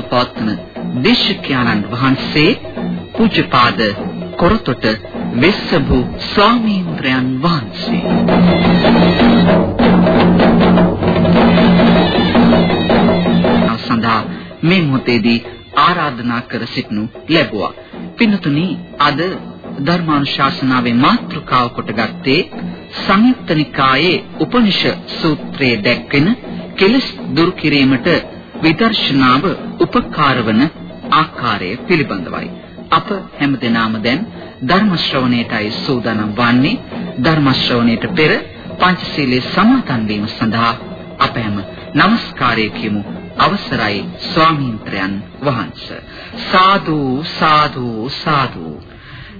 ධර්මානුශාසනාව පවත්වන දේශකයන්න් වහන්සේ පූජ්‍යපාද කොරතොට වෙස්සබු ස්වාමීන් වහන්සේ සඳහා මේ මොහොතේදී ආරාධනා කර සිටනු ලැබුවා. පින්තුනි අද ධර්මානුශාසනාවේ මාතෘකාව කොටගත්තේ සංයුක්ත නිකායේ උපනිෂ සූත්‍රයේ දැක්වෙන කෙලස් දුරු කිරීමට විදර්ශනාව උපකාර වන ආකාරය පිළිබඳවයි. අප හැමදෙනාම දැන් ධර්ම ශ්‍රවණයටයි සූදානම් වන්නේ. ධර්ම ශ්‍රවණයට පෙර පංචශීලයේ සමාදන් වීම සඳහා අප හැම নমස්කාරය කියමු. අවසරයි ස්වාමීන්ත්‍රයන් වහන්සේ. සාදු සාදු සාදු.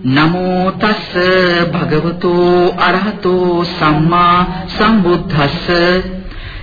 නමෝ තස් භගවතු අරහතෝ සම්මා සම්බුද්දස්ස.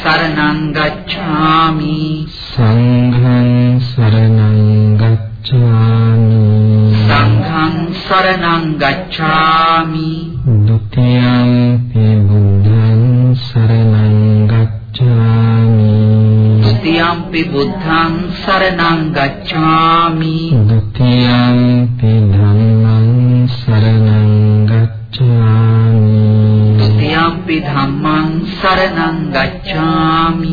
शरणं गच्छामि सङ्घं शरणं गच्छामि सङ्घं शरणं गच्छामि द्वितीयं ते बुद्धं शरणं गच्छामि द्वितीयं पि बुद्धं शरणं गच्छामि द्वितीयं पि धम्मं शरणं गच्छामि द्वितीयं पि धम्मं शरणं සරණං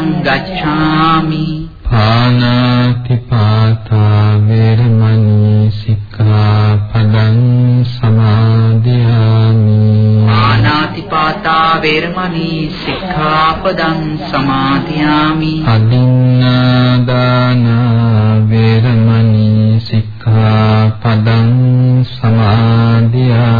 සරණං ගච්ඡාමි. පානාති පාතා වේරමණී සික්ඛාපදං සමාදියාමි. ආනාතිපාතා වේරමණී සික්ඛාපදං සමාදියාමි. අදින්නා දාන වේරමණී සික්ඛාපදං සමාදියාමි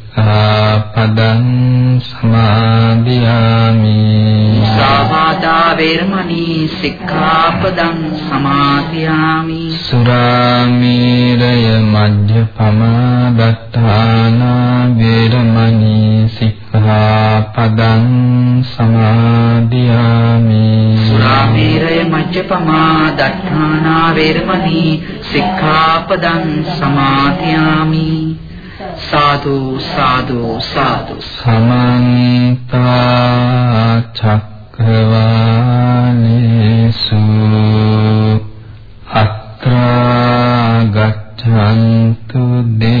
සික්ඛාපදං සමාදියාමි. සාවාදා වේරමණී සික්ඛාපදං සමාදියාමි. සුරාමේරය මජ්ජපමාදත්තානා වේරමණී සික්ඛාපදං සමාදියාමි. සුරාමේරය මජ්ජපමා දත්තානා වේරමණී සික්ඛාපදං සමාදියාමි සාදු සාදු සාදු. සමන්ත චක්කවාලේසු අත්‍රා ගච්ඡන්තු දේවතා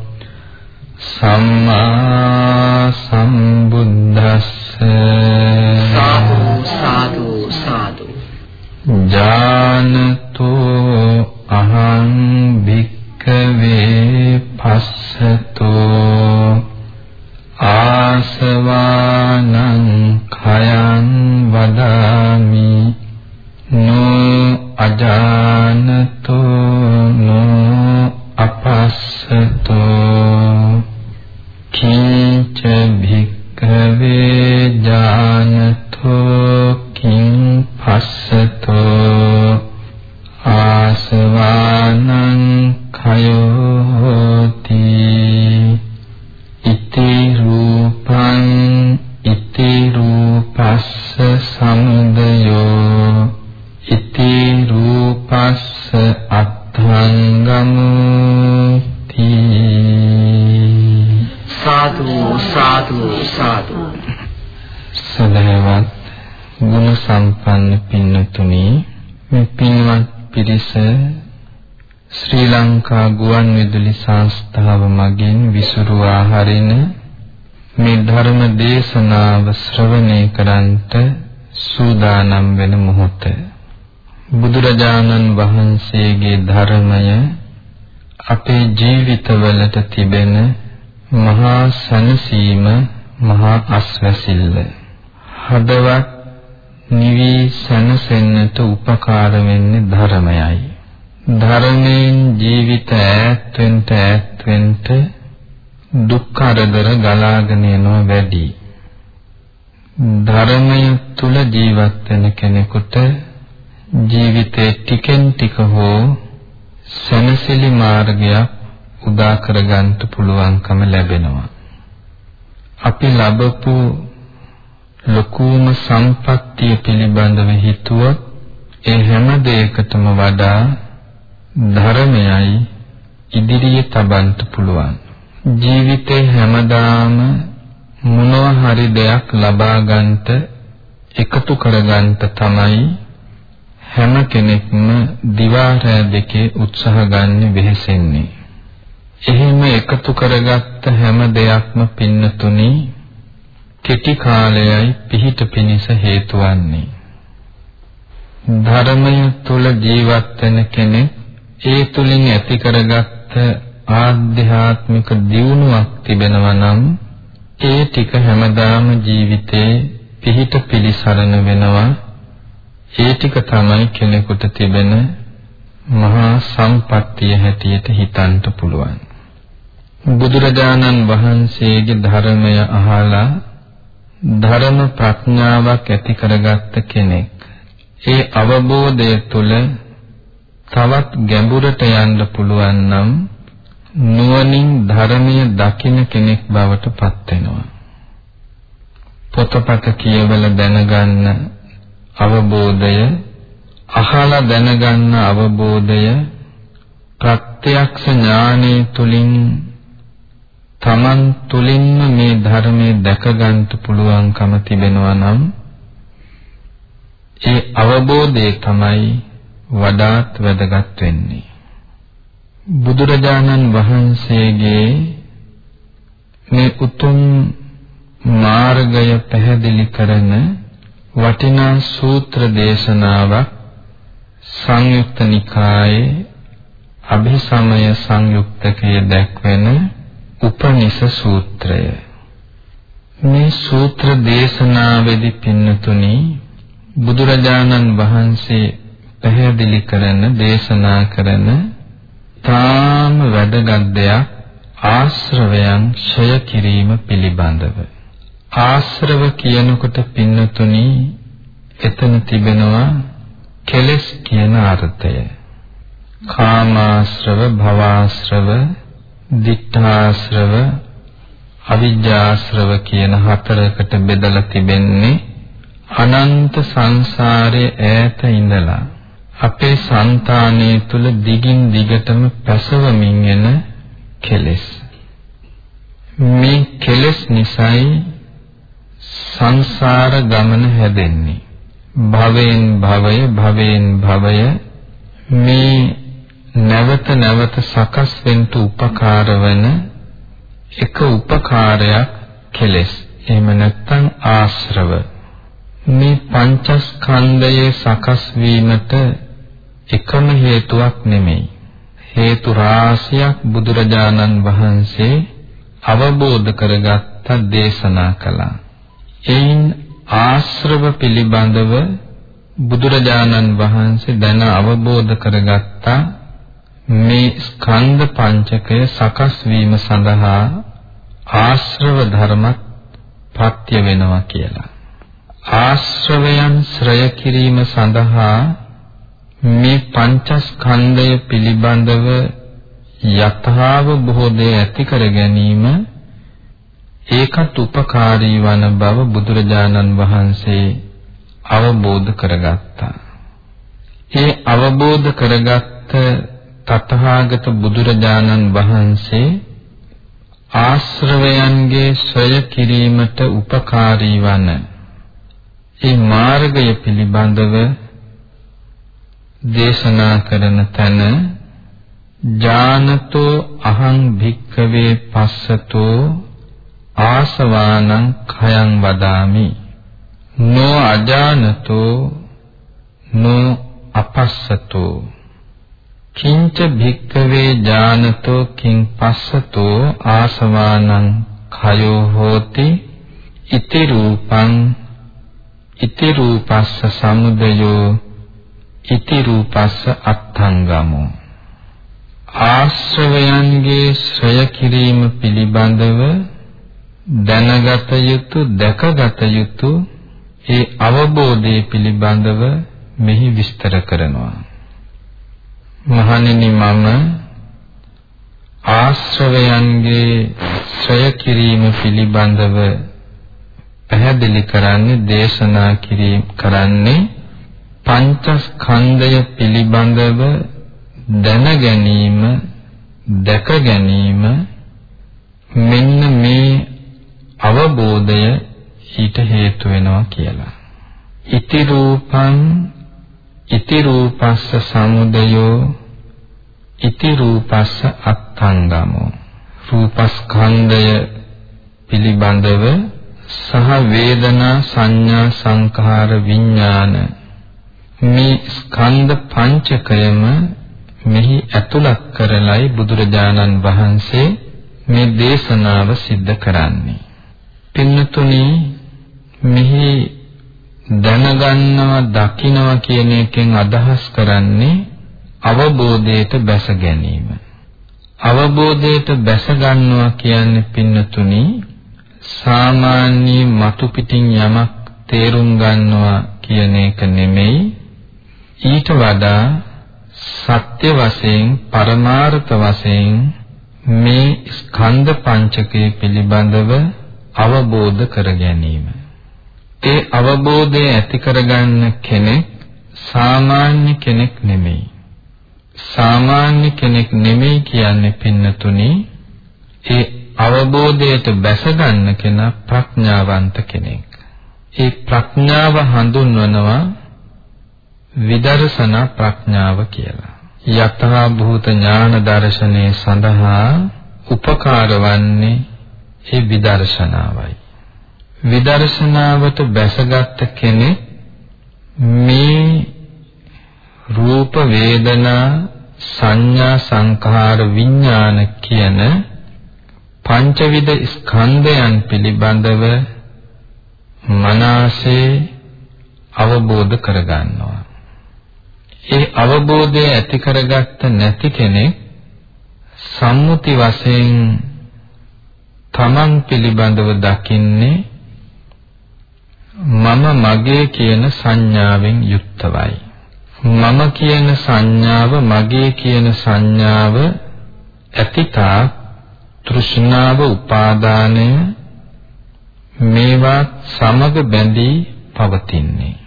සම්මා සම්බුද්දස්ස. සාදු සාදු සාදු. ජානතෝ අහං භික්ඛවේ පස්සතෝ. ආසවානං khයං වදාමි. නෝ අජානතෝ නෝ අපස්සතෝ කිංච භික්ඛවේ ඥානතෝ කිං පස්සතෝ ආසවානං සංස්ථාව මගින් විසුරුවා හරින මේ ධර්ම දේශනාව ශ්‍රවණය කරන්ට සූදානම් වෙන මොහොත. බුදුරජාණන් වහන්සේගේ ධර්මය අපේ ජීවිතවලට තිබෙන මහා සනසීම මහා අස්වැසිල්ල. හදවත් නිවි සනසෙන්නට උපකාර වෙන්නේ ධර්මයයි. ධර්මයෙන් ජීවිත ඈත් වෙන්න ඈත් වෙන්න දුක් කරදර ගලාගෙන යනවා වැඩි ධර්මය තුල ජීවත් වෙන කෙනෙකුට ජීවිතේ ටිකෙන් ටික හෝ සනසිලි මාර්ගයක් උදා කරගන්න පුළුවන්කම ලැබෙනවා. අපි ලැබපු ලකූම සම්පත්තිය පිළිබඳව හිතුවොත් ඒ හැම දෙයකටම වඩා ධර්මයයි ඉදිරියේ තබන්න පුළුවන්. ජීවිතේ හැමදාම මොනවා හරි දෙයක් ලබා ගන්නට එකතු කරගන්න තමයි හැම කෙනෙක්ම දිවා රෑ දෙකේ උත්සාහ ගන්න වෙහෙසෙන්නේ. එහෙම එකතු කරගත්ත හැම දෙයක්ම පින්නතුනි කෙටි කාලයයි පිහිට පිනිස හේතු වන්නේ. ධර්මය තුල ජීවත් වෙන කෙනෙක් ඒ තුලින් ඇති කරගත්ත ආධ්‍යාත්මික දියුණුවක් තිබෙනවා නම් ඒ ටික හැමදාම ජීවිතේ පිහිට පිලිසරණ වෙනවා. ඒ ටික තමයි කෙනෙකුට තිබෙන මහා සම්පත්තිය හැටියට හිතන්න පුළුවන්. බුදුරජාණන් වහන්සේගේ ධර්මය අහලා ධර්ම ප්‍රඥාවක් ඇති කරගත්ත කෙනෙක්. ඒ අවබෝධය තුළ තවත් ගැඹුරට යන්න පුළුවන් නම් නුවණින් ධර්මයේ දකින කෙනෙක් බවට පත් වෙනවා. පොතපත කියවල දැනගන්න අවබෝධය අහලා දැනගන්න අවබෝධය ප්‍රත්‍යක්ෂ ඥානයේ තුලින් තමන් තුලින්ම මේ ධර්මයේ දැක ගන්නට පුළුවන්කම තිබෙනවා නම් ඒ අවබෝධය තමයි වඩාත් වැදගත් වෙන්නේ. බුදුරජාණන් වහන්සේගේ මේ උතුම් මාර්ගය පැහැදිලි කරන වටිනා සූත්‍ර දේශනාවක් සංයුක්ත නිකායේ අභිසමය සංයුක්තකයේ දැක්වෙන උපනිෂ සූත්‍රය. මේ සූත්‍ර දේශනාවේදී පින්නතුනි බුදුරජාණන් වහන්සේ පැහැදිලි කරන දේශනා කරන තාම වැදගත් දෙයක් ආශ්‍රවයන් ක්ෂය කිරීම පිළිබඳව ආශ්‍රව කියනකොට පින්නතුනි එතන තිබෙනවා කෙලස් කියන අර්ථය. කාමාශ්‍රව, භවආශ්‍රව, දිඨාශ්‍රව, අවිජ්ජාශ්‍රව කියන හතරකට බෙදලා තිබෙන්නේ අනන්ත සංසාරයේ ඈත ඉඳලා අපේ సంతානය තුල දිගින් දිගටම පැසවමින් එන කෙලෙස්. මේ කෙලෙස් නිසායි සංසාර ගමන හැදෙන්නේ. භවයෙන් භවය භවයෙන් භවය මේ නැවත නැවත සකස් වෙන්න උපකාර වන එක උපකාරයක් කෙලෙස්. එහෙම නැත්නම් ආශ්‍රව. මේ පංචස්කන්ධයේ සකස් වීමට එකම හේතුවක් නෙමෙයි. හේතු රාශියක් බුදුරජාණන් වහන්සේ අවබෝධ කරගත්ත දේශනා කළා. එයින් ආශ්‍රව පිළිබඳව බුදුරජාණන් වහන්සේ දැන අවබෝධ කරගත්තා. මේ ස්කන්ධ පංචකය සකස් වීම සඳහා ආශ්‍රව ධර්මත් පත්‍ය වෙනවා කියලා. ආශ්‍රවයන් ශ්‍රය කිරීම සඳහා මේ පංචස්කන්ධය පිළිබඳව යථාව බොහෝදේ ඇති කර ගැනීම ඒකත් උපකාරී වන බව බුදුරජාණන් වහන්සේ අවබෝධ කරගත්තා. ඒ අවබෝධ කරගත්ත තථාගත බුදුරජාණන් වහන්සේ ආශ්‍රවයන්ගේ සොය කිරීමට උපකාරී වන ඒ මාර්ගය පිළිබඳව දේශනා කරන තැන ඥානතෝ අහං භික්ඛවේ පස්සතෝ ආසවානං khයං වදාමි. නෝ අජානතෝ නෝ අපස්සතෝ. කිංච භික්කවේ ඥානතෝ කිං පස්සතෝ ආසවානං khයෝ හෝති. ඉති රූපං ඉති රූපස්ස සමුදයෝ ඉති රූපස්ස අත්ථංගමෝ. ආශ්‍රවයන්ගේ ශ්‍රය කිරීම පිළිබඳව දැනගත යුතු දැකගත යුතු ඒ අවබෝධය පිළිබඳව මෙහි විස්තර කරනවා. මහණෙනි මම ආශ්‍රවයන්ගේ ශ්‍රය කිරීම පිළිබඳව පැහැදිලි කරන්නේ දේශනා කිරීම කරන්නේ පංචස්කන්ධය පිළිබඳව දැන ගැනීම දැක ගැනීම මෙන්න මේ අවබෝධය ඊට හේතු වෙනවා කියලා. ඉති රූපං ඉති රූපස්ස සමුදයෝ ඉති රූපස්ස අත්ංගමෝ රූපස්කන්ධය පිළිබඳව සහ වේදනා සංඥා සංඛාර විඥාන මේ ස්කන්ධ පංචකයම මෙහි ඇතුළත් කරලයි බුදුරජාණන් වහන්සේ මේ දේශනාව සිද්ධ කරන්නේ පින්නතුනි මෙහි දැනගන්නවා දකින්නවා කියන එකෙන් අදහස් කරන්නේ අවබෝධයට බැස ගැනීම. අවබෝධයට බැස ගන්නවා කියන්නේ පින්නතුනි සාමාන්‍ය මතු පිටින් යමක් තේරුම් ගන්නවා කියන එක නෙමෙයි ඊට වඩා සත්‍ය වශයෙන් පරමාර්ථ වශයෙන් මේ ස්කන්ධ පංචකය පිළිබඳව අවබෝධ කර ගැනීම. ඒ අවබෝධය ඇති කරගන්න කෙනෙක් සාමාන්‍ය කෙනෙක් නෙමෙයි. සාමාන්‍ය කෙනෙක් නෙමෙයි කියන්නේ පින්නතුනි ඒ අවබෝධයට බැස ගන්න කෙනා ප්‍රඥාවන්ත කෙනෙක්. ඒ ප්‍රඥාව හඳුන්වනවා විදර්ශනා ප්‍රඥාව කියලා. යතහා භූත ඥාන දර්ශනයේ සඳහා උපකාර වන්නේ ඒ විදර්ශනාවයි. විදර්ශනාවට බැසගත් කෙනෙක් මේ රූප වේදනා සංඥා සංඛාර විඥාන කියන පංචවිධ ස්කන්ධයන් පිළිබඳව මනසේ අවබෝධ කරගන්නවා. ඒ අවබෝධය ඇති කරගත්ත නැති කෙනෙක් සම්මුති වශයෙන් තමන් පිළිබඳව දකින්නේ මම මගේ කියන සංඥාවෙන් යුක්තවයි. මම කියන සංඥාව මගේ කියන සංඥාව ඇතිතා තෘෂ්ණාව උපාදානය මේවා සමග බැඳී පවතින්නේ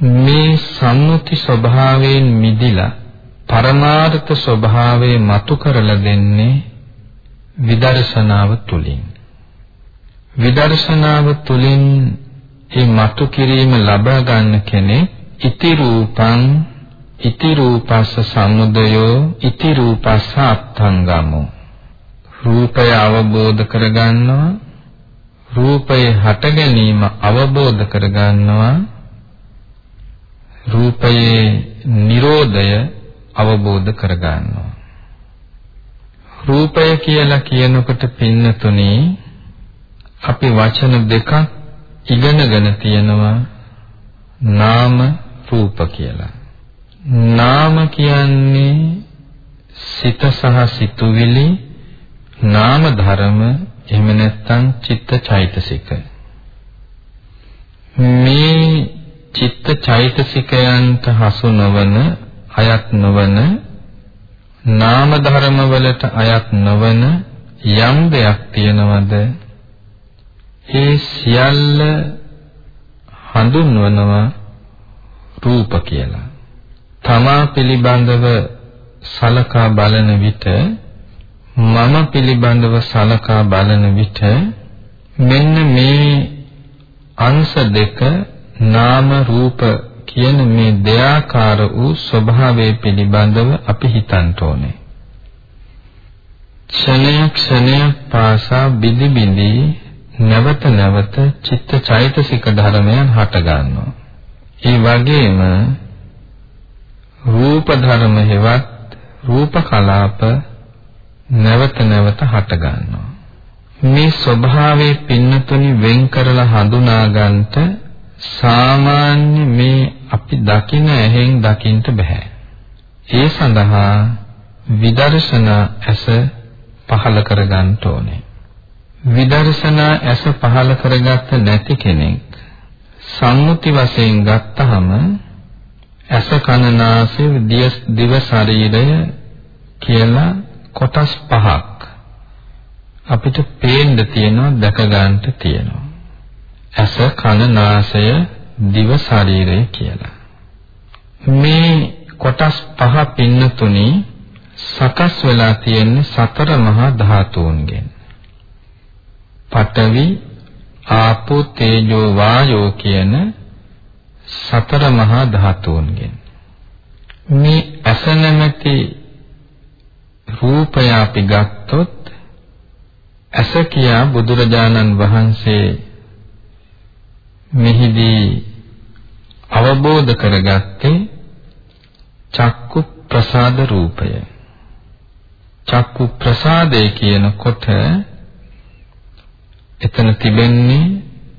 මේ සම්මුති ස්වභාවයෙන් මිදිලා පරමාර්ථ ස්වභාවය මතු කරලා දෙන්නේ විදර්ශනාව තුලින්. විදර්ශනාව තුලින් මේ මතු කිරීම ලබා ගන්න කෙනෙක් ඉති රූපං ඉති රූපස්ස සමුදයෝ ඉති රූපස්ස අත්ංගමෝ රූපය අවබෝධ කරගන්නවා රූපයේ හට ගැනීම අවබෝධ කරගන්නවා රූපයේ Nirodhaය අවබෝධ කරගන්නවා රූපය කියලා කියනකොට පින්නතුනේ අපි වචන දෙකක් ඉගෙනගෙන තියෙනවා නාම රූප කියලා. නාම කියන්නේ සිත සහ සිතුවිලි නාම ධර්ම එහෙම නැත්නම් චිත්ත චෛතසික. මේ චිත්ත චෛතසිකයන්ට හසු නොවන අයත් නොවන නාම ධර්ම වලට අයත් නොවන යම් දෙයක් තියනවද ඒ සියල්ල හඳුන්වනවා රූප කියලා. තමා පිළිබඳව සලකා බලන විට මම පිළිබඳව සලකා බලන විට මෙන්න මේ අංශ දෙක නාම රූප කියන මේ දෙයාකාර වූ ස්වභාවය පිළිබඳව අපි හිතන්න ඕනේ. ක්ෂණයක් ක්ෂණයක් පාසා බිදි බිදි නැවත නැවත චිත්ත චෛතසික ධර්මයන් හට ගන්නවා. ඒ වගේම රූප ධර්ම හේවත් රූප කලාප නැවත නැවත හට ගන්නවා. මේ ස්වභාවයේ පින්නතුනි වෙන් කරලා හඳුනා ගන්නට සාමාන්‍ය මේ අපි දකින ඇහෙන් දකින්න බෑ. ඒ සඳහා විදර්ශනා ඇස පහල කර ගන්න ඕනේ. විදර්ශනා ඇස පහල කරගත්ත නැති කෙනෙක් සම්මුති වශයෙන් ගත්තහම ඇස කන නාසය දිව ශරීරය කියලා කොටස් පහක් අපිට පේන්න තියෙනවා දැක ගන්නට තියෙනවා ඇස කන නාසය දිව ශරීරය කියලා. මේ කොටස් පහ පින්නතුනි සකස් වෙලා තියෙන්නේ සතර මහා ධාතුන්ගෙන්. පඨවි ආපෝ තේජෝ වායෝ කියන සතර මහා ධාතුන්ගෙන්. මේ ඇස නැමැති රූපය අපි ගත්තොත් ඇස කියා බුදුරජාණන් වහන්සේ මෙහිදී අවබෝධ කරගත්තේ චක්කු ප්‍රසාද රූපය. චක්කු ප්‍රසාදය කියනකොට එතන තිබෙන්නේ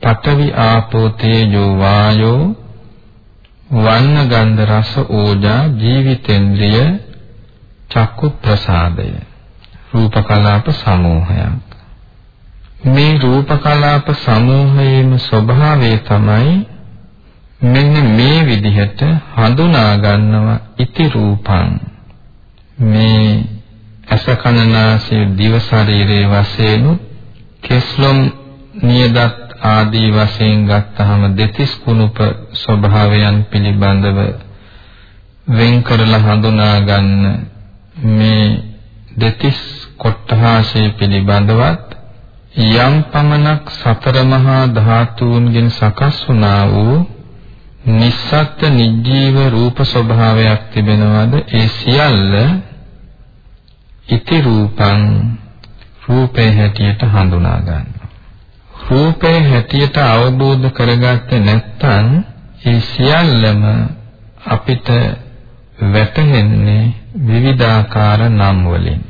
පඨවි ආපෝ තේජෝ වායෝ වන්න ගන්ධ රස ඕජා ජීවිතේන්ද්‍රිය චක්කු ප්‍රසාදය. රූප කලාප සමූහයක් මේ රූප කලාප සමූහයේම ස්වභාවය තමයි මෙන්න මේ විදිහට හඳුනා ගන්නවා ඉති රූපං. මේ අස කන නාසය දිව ශරීරයේ වශයෙන් කෙස්ලොම් නියදත් ආදී වශයෙන් ගත්තහම දෙතිස් කුණුප ස්වභාවයන් පිළිබඳව වෙන් කරලා හඳුනා ගන්න මේ දෙතිස් කොට්ටහාසය පිළිබඳවත් යම් පමණක් සතර මහා ධාතුන්ගෙන් සකස් වුණා වූ නිස්සත්ත්‍ය නිජීව රූප ස්වභාවයක් තිබෙනවද ඒ සියල්ල ඉති රූපං රූපේ හැටියට හඳුනා ගන්නවා. රූපේ හැටියට අවබෝධ කරගත්තේ නැත්නම් ඒ සියල්ලම අපිට වැටහෙන්නේ විවිධාකාර නම් වලින්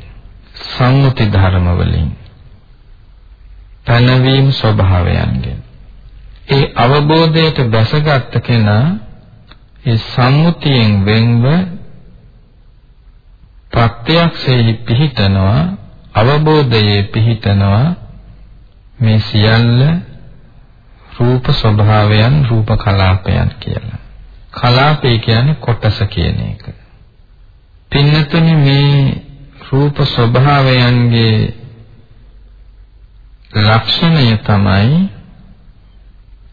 සම්මුති ධර්ම වලින් පැනවීම ස්වභාවයන්ගෙන් ඒ අවබෝධයට බැසගත් කෙනා ඒ සම්මුතියෙන් වෙන්ව ප්‍රත්‍යක්ෂයේ පිහිටනවා අවබෝධයේ පිහිටනවා මේ සියල්ල රූප ස්වභාවයන් රූප කලාපයන් කියලා. කලාපය කියන්නේ කොටස කියන එක. පින්නතුනි මේ රූප ස්වභාවයන්ගේ ලක්ෂණය තමයි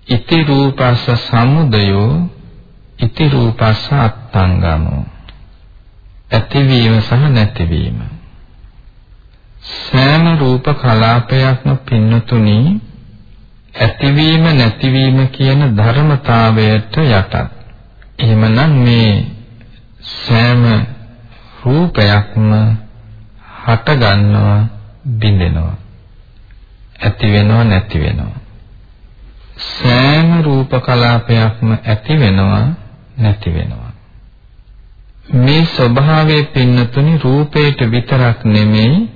ඉති රූපස්ස සමුදයෝ ඉති රූපස්ස අත්තංගමෝ. ඇතිවීම සහ නැතිවීම. සෑම රූප කලාපයක්ම පින්නතුනි ඇතිවීම නැතිවීම කියන ධර්මතාවයට යටත්. එහෙමනම් මේ සෑම රූපයක්ම හට ගන්නවා බිඳෙනවා. ඇති වෙනවා නැති වෙනවා. සෑම රූප කලාපයක්ම ඇති වෙනවා නැති වෙනවා. මේ ස්වභාවයේ පින්නතුනි රූපයට විතරක් නෙමෙයි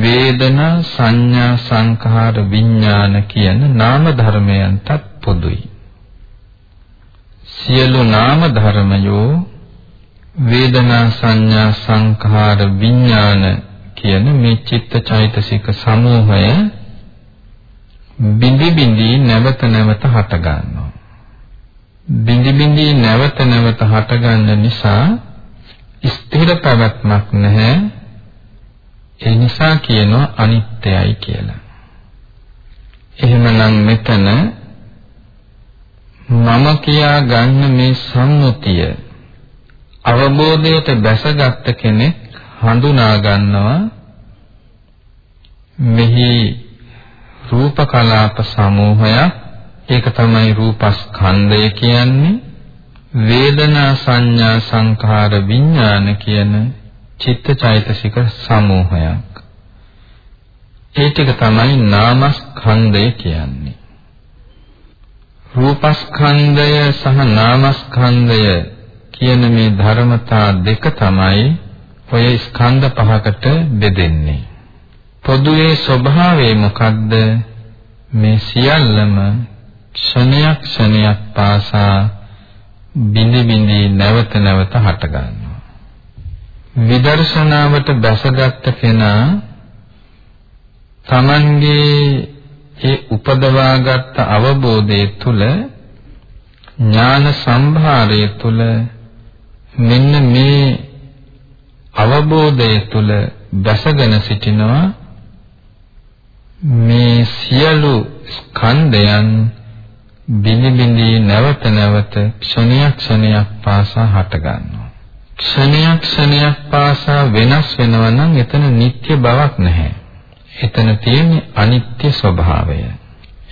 වේදනා සංඥා සංඛාර විඥාන කියන නාම ධර්මයන්ටත් පොදුයි. සියලු නාම ධර්මයෝ වේදනා සංඥා සංඛාර විඥාන කියන මේ චිත්තචෛතසික සමූහය බිඳි බිඳි නැවත නැවත හට ගන්නවා. බිඳි බිඳි නැවත නැවත හට ගන්න නිසා ස්ථිර පැවැත්මක් නැහැ. ඒ නිසා කියනවා අනිත්‍යයි කියලා. එහෙමනම් මෙතන මම කියා ගන්න මේ සම්මුතිය අවබෝධයට බැසගත් කෙනෙක් හඳුනා ගන්නවා මෙහි රූප කලාප සමූහයක්. ඒක තමයි රූපස්කන්ධය කියන්නේ. වේදනා සංඥා සංඛාර විඥාන කියන චිත්තචෛතසික සමූහයක්. ඒ ටික තමයි නාමස්කන්ධය කියන්නේ. රූපස්කන්ධය සහ නාමස්කන්ධය කියන මේ ධර්මතා දෙක තමයි ඔය ස්කන්ධ පහකට බෙදෙන්නේ. පොදුවේ ස්වභාවය මොකද්ද? මේ සියල්ලම ක්ෂණයක් ක්ෂණයක් පාසා බිඳි බිඳි නැවත නැවත හට ගන්නවා. විදර්ශනාවට බැසගත් කෙනා තමන්ගේ ඒ උපදවාගත් අවබෝධය තුළ ඥාන සම්භාරය තුළ මෙන්න මේ අවබෝධය තුළ දැසගෙන සිටිනවා මේ සියලු ස්කන්ධයන් බිනි බිනි නැවත නැවත ක්ෂණයක් ක්ෂණයක් පාසා හට ගන්නවා ක්ෂණයක් ක්ෂණයක් පාසා වෙනස් වෙනවා නම් එතන නිත්‍ය බවක් නැහැ එතන තියෙන්නේ අනිත්‍ය ස්වභාවය.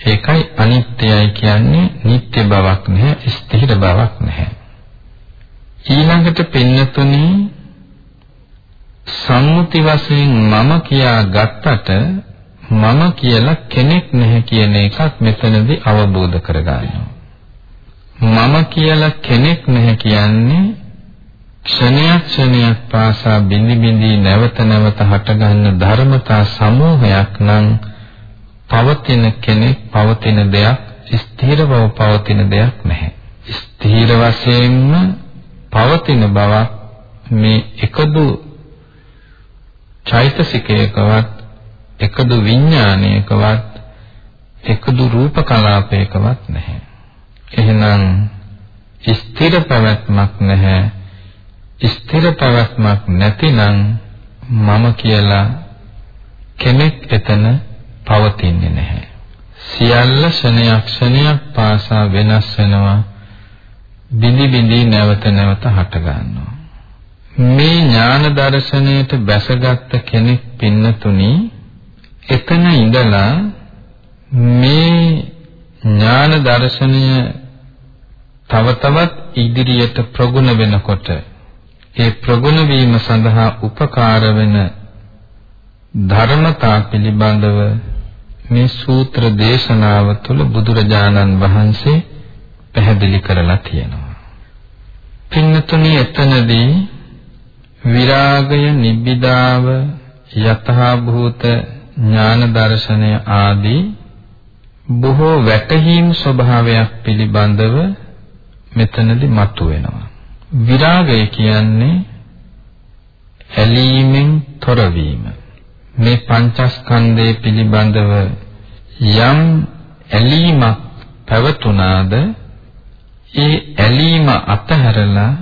ඒකයි අනිත්‍යයි කියන්නේ නිත්‍ය බවක් නැහැ, ස්ථිර බවක් නැහැ. ඊළඟට පින්නතුනි සම්මුති වශයෙන් මම කියා ගත්තට මම කියලා කෙනෙක් නැහැ කියන එකත් මෙතනදී අවබෝධ කරගන්නවා. මම කියලා කෙනෙක් නැහැ කියන්නේ ක්ෂණයක් ක්ෂණයක් පාසා බිඳි බිඳි නැවත නැවත හටගන්න ධර්මතා සමූහයක් නම් පවතින කෙනෙක් පවතින දෙයක් ස්ථිරව පවතින දෙයක් නැහැ. ස්ථිර වශයෙන්ම පවතින බව මේ එකදු චෛතසිකයකවත් එකදු විඥානයකවත් එකදු රූප කලාපයකවත් නැහැ. එහෙනම් ස්ථිර පැවැත්මක් නැහැ. ස්ථිර පැවැත්මක් නැතිනම් මම කියලා කෙනෙක් එතන පවතින්නේ නැහැ. සියල්ල ක්ෂණයක් ක්ෂණයක් පාසා වෙනස් වෙනවා. බිඳි බිඳි නැවත නැවත හට ගන්නවා. මේ ඥාන දර්ශනයට බැසගත් කෙනෙක් පින්නතුනි එතන ඉඳලා මේ ඥාන දර්ශනය තව තවත් ඉදිරියට ප්‍රගුණ වෙනකොට ඒ ප්‍රගුණ වීම සඳහා උපකාර වෙන ධර්මතා පිළිබඳව මේ සූත්‍ර දේශනාව තුළ බුදුරජාණන් වහන්සේ පැහැදිලි කරලා තියෙනවා. පින්නතුනි එතනදී විරාගය නිබ්බිදාව යතහා භූත ඥාන දර්ශනය ආදී බොහෝ වැටහීම් ස්වභාවයක් පිළිබඳව මෙතනදී මතුවෙනවා. විරාගය කියන්නේ ඇලීමෙන් තොරවීම. මේ පංචස්කන්ධය පිළිබඳව යම් ඇලීමක් පැවතුනාද ඒ ඇලීම අතහැරලා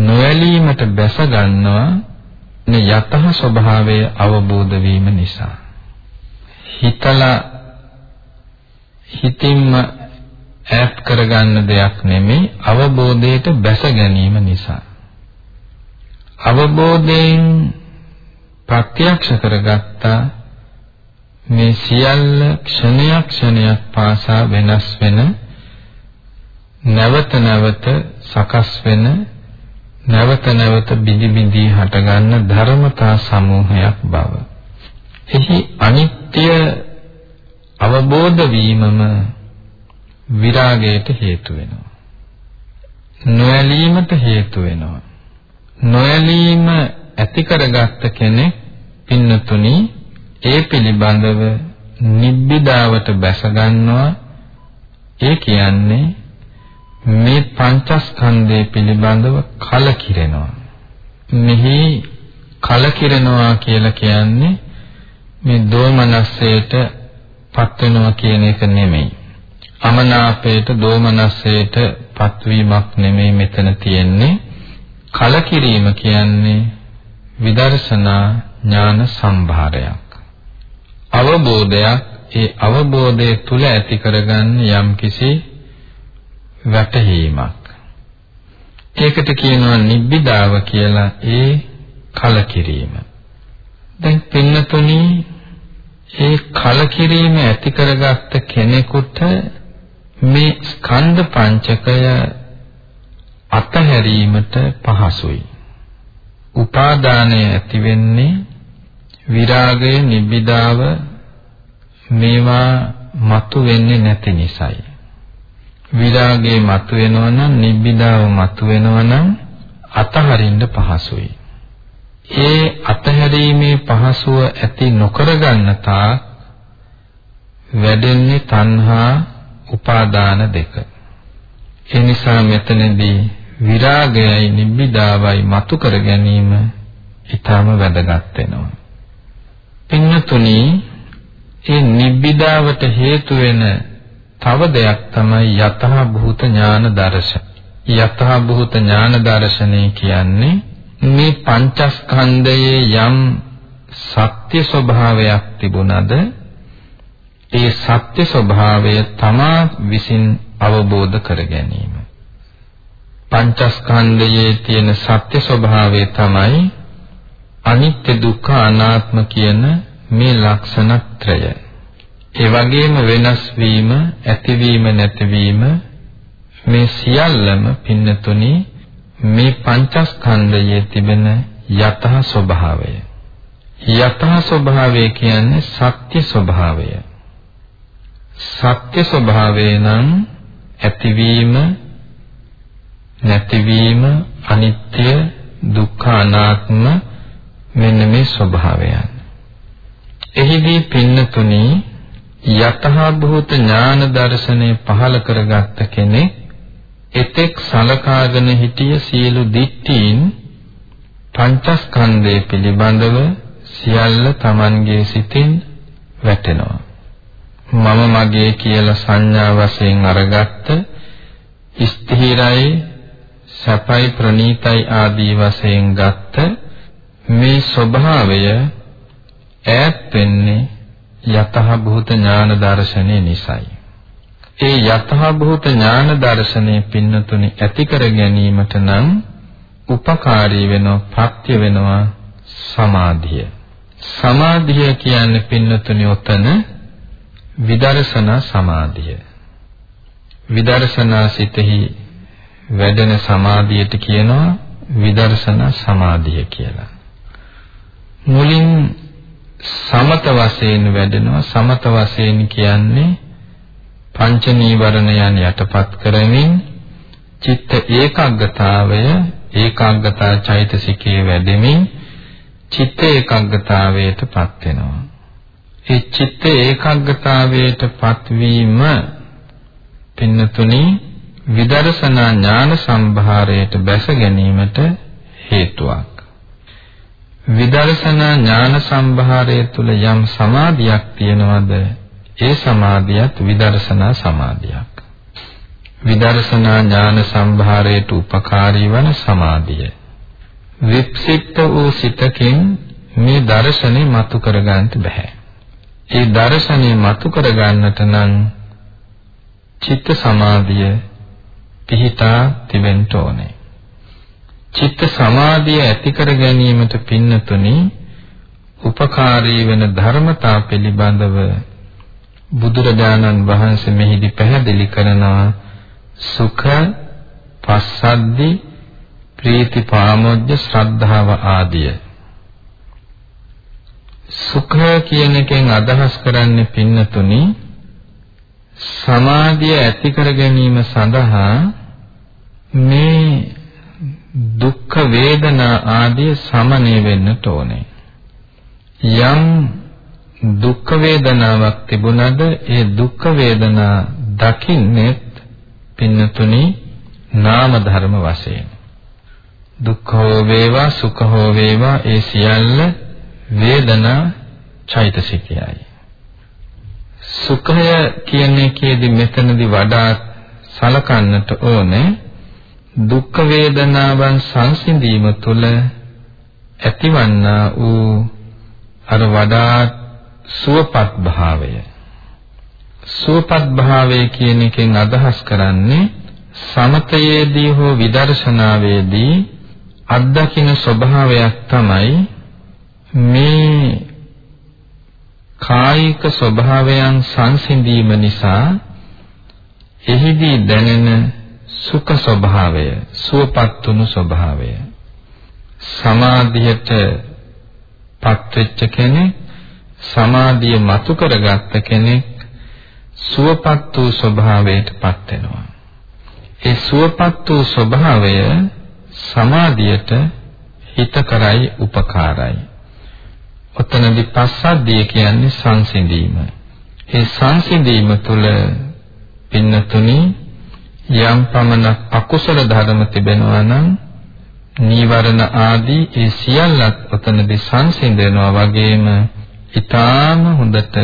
නොඇලීමට බැස ගන්නවා නේ යතහ ස්වභාවය අවබෝධ වීම නිසා හිතලා හිතින්ම ඈත් කරගන්න දෙයක් නෙමෙයි අවබෝධයට බැස ගැනීම නිසා අවබෝධයෙන් ප්‍රත්‍යක්ෂ කරගත්තා මේ සියල්ල ක්ෂණයක් ක්ෂණයක් පාසා වෙනස් වෙන නැවත නැවත සකස් වෙන නැවත නැවත බිඳි බිඳි හටගන්න ධර්මතා සමූහයක් බව. එහි අනිත්‍ය අවබෝධ වීමම විරාගයට හේතු වෙනවා. නොඇලීමට හේතු වෙනවා. නොඇලීම ඇති කරගත්ත කෙනෙක් පින්නතුනි ඒ පිළිබඳව නිබ්බිදාවට බැස ගන්නවා ඒ කියන්නේ මේ පංචස්කන්ධය පිළිබඳව කලකිරෙනවා මෙහි කලකිරෙනවා කියලා කියන්නේ මේ දෝමනස්සයට පත් වෙනවා කියන එක නෙමෙයි. අමනාපයට දෝමනස්සයට පත්වීමක් නෙමෙයි මෙතන තියෙන්නේ. කලකිරීම කියන්නේ විදර්ශනා ඥාන සම්භාරයක්. අවබෝධයක් ඒ අවබෝධය තුල ඇති කරගන්න යම්කිසි වැටහීමක්. ඒකට කියනවා නිබ්බිදාව කියලා ඒ කලකිරීම. දැන් පින්නතුනි ඒ කලකිරීම ඇති කරගත්ත කෙනෙකුට මේ ස්කන්ධ පංචකය අතහැරීමට පහසුයි උපාදානය ඇති වෙන්නේ විරාගය නිබ්බිදාව මේවා මතු වෙන්නේ නැති නිසායි. විරාගය මතු වෙනවා නම් නිබ්බිදාව මතු වෙනවා නම් අතහරින්න පහසුයි. ඒ අතහැරීමේ පහසුව ඇති නොකරගන්න තාක් වැඩෙන්නේ තණ්හා උපාදාන දෙක. ඒ නිසා මෙතනදී විරාගයයි නිබ්බිදාවයි මතු කර ගැනීම ඊටම වැදගත් වෙනවා. පින්නතුනි ඒ නිබ්බිදාවට හේතු වෙන තව දෙයක් තමයි යතහ භූත ඥාන දර්ශන. යතහ භූත ඥාන දර්ශනය කියන්නේ මේ පංචස්කන්ධයේ යම් සත්‍ය ස්වභාවයක් තිබුණද ඒ සත්‍ය ස්වභාවය තමා විසින් අවබෝධ කර ගැනීම. පංචස්කන්ධයේ තියෙන සත්‍ය ස්වභාවය තමයි අනිත්‍ය දුක්ඛ අනාත්ම කියන මේ ලක්ෂණත්‍රය. ඒ වගේම වෙනස් වීම, ඇතිවීම, නැතිවීම මේ සියල්ලම පින්නතුනි මේ පංචස්කන්ධයේ තිබෙන යතහ ස්වභාවය. යතහ ස්වභාවය කියන්නේ සත්‍ය ස්වභාවය. සත්‍ය ස්වභාවය නම් ඇතිවීම නැතිවීම අනිත්‍ය දුක්ඛ අනාත්ම මෙන්න මේ ස්වභාවයන්. එහිදී පින්නතුනි යතහ භූත ඥාන දර්ශනය පහල කරගත්ත කෙනෙක් එතෙක් සලකාගෙන හිටිය සියලු දිට්ඨීන් පංචස්කන්ධය පිළිබඳව සියල්ල Tamanගේ සිතින් වැටෙනවා. මම මගේ කියලා සංඥා වශයෙන් අරගත්ත ස්ථිරයි සැපයි ප්‍රණීතයි ආදී වශයෙන් ගත්ත මේ ස්වභාවය ඈත් වෙන්නේ යතහ භූත ඥාන දර්ශනේ නිසායි. ඒ යතහ භූත ඥාන දර්ශනේ පින්නතුනි ඇති කර ගැනීමට නම් උපකාරී වෙනවා ප්‍රත්‍ය වෙනවා සමාධිය. සමාධිය කියන්නේ පින්නතුනි උතන විදර්ශනා සමාධිය. විදර්ශනා සිතෙහි වැඩෙන සමාධියට කියනවා විදර්ශනා සමාධිය කියලා. මුලින් සමත වශයෙන් වැඩෙනවා සමත වශයෙන් කියන්නේ පංච නීවරණයන් යටපත් කරමින් චිත්ත ඒකාග්‍රතාවය ඒකාග්‍රතා චෛතසිකයේ වැඩෙමින් චිත්ත ඒකාග්‍රතාවයටපත් වෙනවා. ඒ චිත්ත ඒකාග්‍රතාවයටපත් වීම පින්නතුනි විදර්ශනා ඥාන සම්භාරයට බැස ගැනීමට හේතුවක්. විදර්ශනා ඥාන සම්භාරය තුල යම් සමාධියක් තියනවද ඒ සමාධියත් විදර්ශනා සමාධියක්. විදර්ශනා ඥාන සම්භාරයට උපකාරී වන සමාධිය. වික්ෂිප්ත වූ සිතකින් මේ දර්ශනේ මතු කරගන්නට බෑ. ඒ දර්ශනේ මතු කරගන්නට නම් චිත්ත සමාධිය පිහිටා තිබෙන්න ඕනේ. චිත්ත සමාධිය ඇති කර ගැනීමට පින්නතුනි උපකාරී වෙන ධර්මතා පිළිබඳව බුදුරජාණන් වහන්සේ මෙහිදී පැහැදිලි කරනවා සුඛ පස්සද්දි ප්‍රීති පාමොජ්ජ ශ්‍රද්ධාව ආදිය සුඛ කියන එකෙන් අදහස් කරන්නේ පින්නතුනි සමාධිය ඇති කර ගැනීම සඳහා මේ දුක්ඛ වේදනා ආදී සමනය වෙන්නට ඕනේ. යම් දුක්ඛ වේදනාවක් තිබුණද ඒ දුක්ඛ වේදනා දකින්නේ පින්නතුනි නාම ධර්ම වශයෙන්. දුක්ඛෝ වේවා සුඛෝ වේවා ඒ සියල්ල වේදනා චෛතසිකයයි. සුඛය කියන එකේදී මෙතනදී වඩා සලකන්නට ඕනේ දුක්ඛ වේදනාවන් සංසිඳීම තුළ ඇතිවන්නා වූ අර වඩා සුවපත් භාවය. සුවපත් භාවය කියන එකෙන් අදහස් කරන්නේ සමතයේදී හෝ විදර්ශනාවේදී අත්දකින්න ස්වභාවයක් තමයි මේ කායික ස්වභාවයන් සංසිඳීම නිසා එහිදී දැනෙන සුඛ ස්වභාවය සුවපත් වුණු ස්වභාවය. සමාධියට පත්වෙච්ච කෙනෙක් සමාධිය මතු කරගත්ත කෙනෙක් සුවපත් වූ ස්වභාවයට පත් වෙනවා ඒ සුවපත් වූ ස්වභාවය සමාධියට හිතකරයි උපකාරයි ඔතනදී පස්සද්ධිය කියන්නේ සංසිඳීම. ඒ සංසිඳීම තුළ පින්නතුනි යම් පමණක් අකුසල ධර්ම තිබෙනවා නම් නීවරණ ආදී ඒ සියල්ලත් ඔතනදී සංසිඳනවා වගේම ඊටාම හොඳට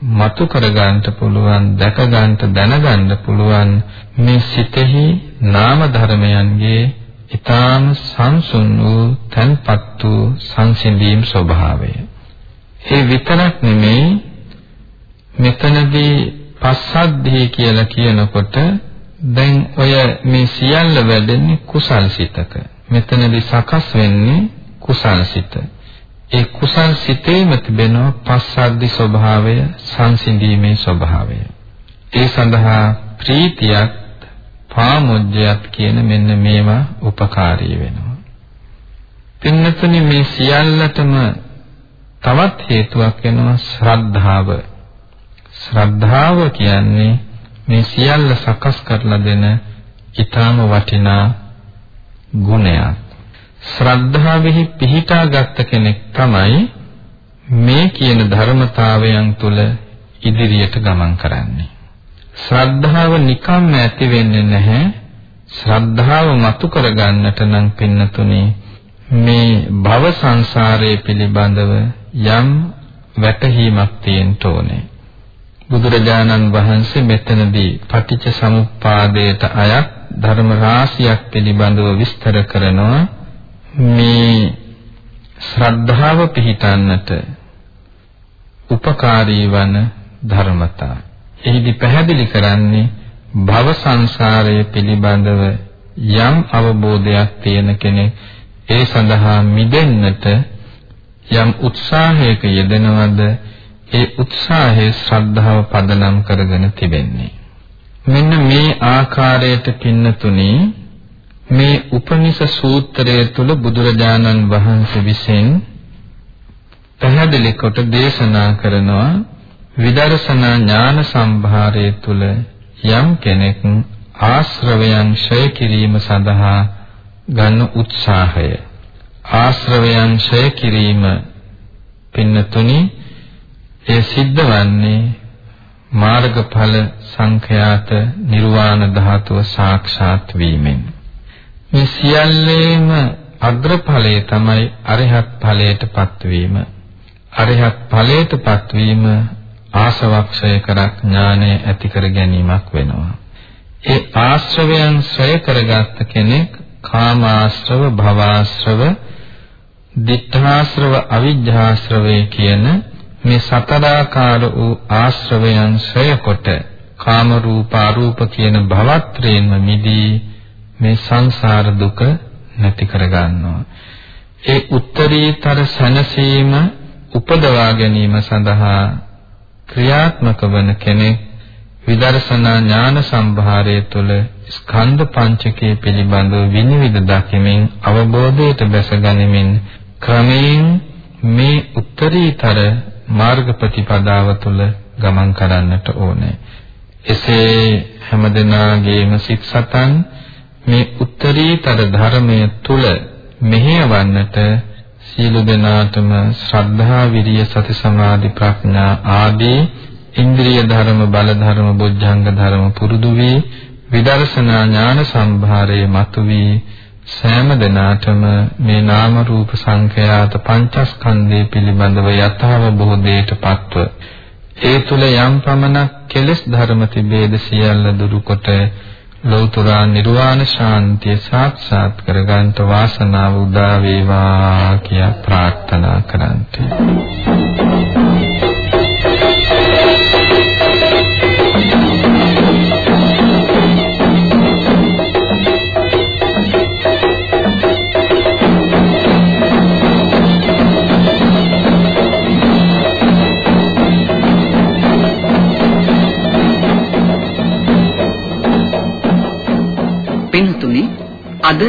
මතු කර ගන්නට පුළුවන් දැක ගන්නට දැනගන්න පුළුවන් මේ සිතෙහි නාම ධර්මයන්ගේ ඊටාම සංසුන් වූ තන්පත් වූ සංසිඳීම් ස්වභාවය. ඒ විතරක් නෙමෙයි මෙතනදී පස්සද්ධිය කියලා කියනකොට දැන් ඔය මේ සියල්ල වැඩෙන්නේ කුසල් සිතක. මෙතනදී සකස් වෙන්නේ කුසල් සිත. ඒ කුසල් සිතේම තිබෙන පස්සද්ධි ස්වභාවය සංසිඳීමේ ස්වභාවය. ඒ සඳහා ප්‍රීතියක් පාමුජ්ජයත් කියන මෙන්න මේවා උපකාරී වෙනවා. පින්නතුනි මේ සියල්ලටම තවත් හේතුවක් වෙනවා ශ්‍රද්ධාව. ශ්‍රද්ධාව කියන්නේ මේ සියල්ල සකස් කරලා දෙන ඊටාම වටිනා ගුණයක්. ශ්‍රද්ධාවෙහි පිහිටා ගත්ත කෙනෙක් තමයි මේ කියන ධර්මතාවයන් තුල ඉදිරියට ගමන් කරන්නේ. ශ්‍රද්ධාව නිකම්ම ඇති වෙන්නේ නැහැ. ශ්‍රද්ධාව මතු කරගන්නට නම් පින්නතුනේ මේ භව සංසාරයේ පිළිබඳව යම් වැටහීමක් තියෙන්න ඕනේ. බුදුරජාණන් වහන්සේ මෙතනදී පටිච්ච සමුප්පාදයට අයත් ධර්ම රාශියක් පිළිබඳව විස්තර කරනවා මේ ශ්‍රද්ධාව පිහිටන්නට උපකාරී වන ධර්මතා. එහිදී පැහැදිලි කරන්නේ භව සංසාරය පිළිබඳව යම් අවබෝධයක් තියෙන කෙනෙක් ඒ සඳහා මිදෙන්නට යම් උත්සාහයක යෙදෙනවද ඒ උත්සාහයේ ශ්‍රද්ධාව පදනම් කරගෙන තිබෙන්නේ. මෙන්න මේ ආකාරයට පින්නතුනි මේ උපනිෂ සූත්‍රය තුල බුදුරජාණන් වහන්සේ විසින් පැහැදිලි කොට දේශනා කරනවා විදර්ශනා ඥාන සම්භාරය තුල යම් කෙනෙක් ආශ්‍රවයන් ඡය කිරීම සඳහා ගන්න උත්සාහය. ආශ්‍රවයන් ඡය කිරීම පින්නතුනි ඒ සිද්ධ වන්නේ මාර්ගඵල සංඛ්‍යාත නිර්වාණ ධාතුව සාක්ෂාත් වීමෙන්. මේ සියල්ලේම අග්‍රඵලය තමයි අරහත් ඵලයට පත්වීම අරහත් ඵලයට පත්වීම ආසවක්ෂය කර ඥානය ඇති කර ගැනීමක් වෙනවා. ඒ ආශ්‍රවයන් ශ්‍රය කරගත්ත කෙනෙක් කාමාශ්‍රව භවආශ්‍රව දිඨාශ්‍රව අවිජ්ජාශ්‍රවය කියන මේ සතරාකාර වූ ආශ්‍රවයන් ශ්‍රය කොට කාම රූප අරූප කියන භවත්‍රයෙන්ම මිදී මේ සංසාර දුක නැති කර ගන්නවා. ඒ උත්තරීතර සනසීම උපදවා ගැනීම සඳහා ක්‍රියාත්මක වන කෙනෙක් විදර්ශනා ඥාන සම්භාරය තුළ ස්කන්ධ පංචකය පිළිබඳව විනිවිද දකිමින් අවබෝධයට බැස ගනිමින් ක්‍රමයෙන් මේ උත්තරීතර මාර්ග ප්‍රතිපදාව තුළ ගමන් කරන්නට ඕනේ. එසේ හැමදෙනාගේම සිත් සතන් මේ උත්තරීතර ධර්මයේ තුල මෙහෙයවන්නට සීල දෙනාටම ශ්‍රද්ධා විරිය සති සමාධි ප්‍රඥා ආදී ඉන්ද්‍රිය ධර්ම බල ධර්ම බොජ්ජංග ධර්ම පුරුදු වී විදර්ශනා ඥාන සම්භාරයේ මතුවී සෑම දිනාටම මේ නාම රූප සංඛයාත පංචස්කන්ධය පිළිබඳව යථාව බෝධේටපත්ව ඒ තුල යම් පමණක් කෙලෙස් ධර්ම තිබේද සියල්ල දුරුකොට ලෞතර නිර්වාණ ශාන්තිය සාක්ෂාත් කරගන්නට වාසනාව උදා වේවා කියා ප්‍රාර්ථනා කරන්ති. අද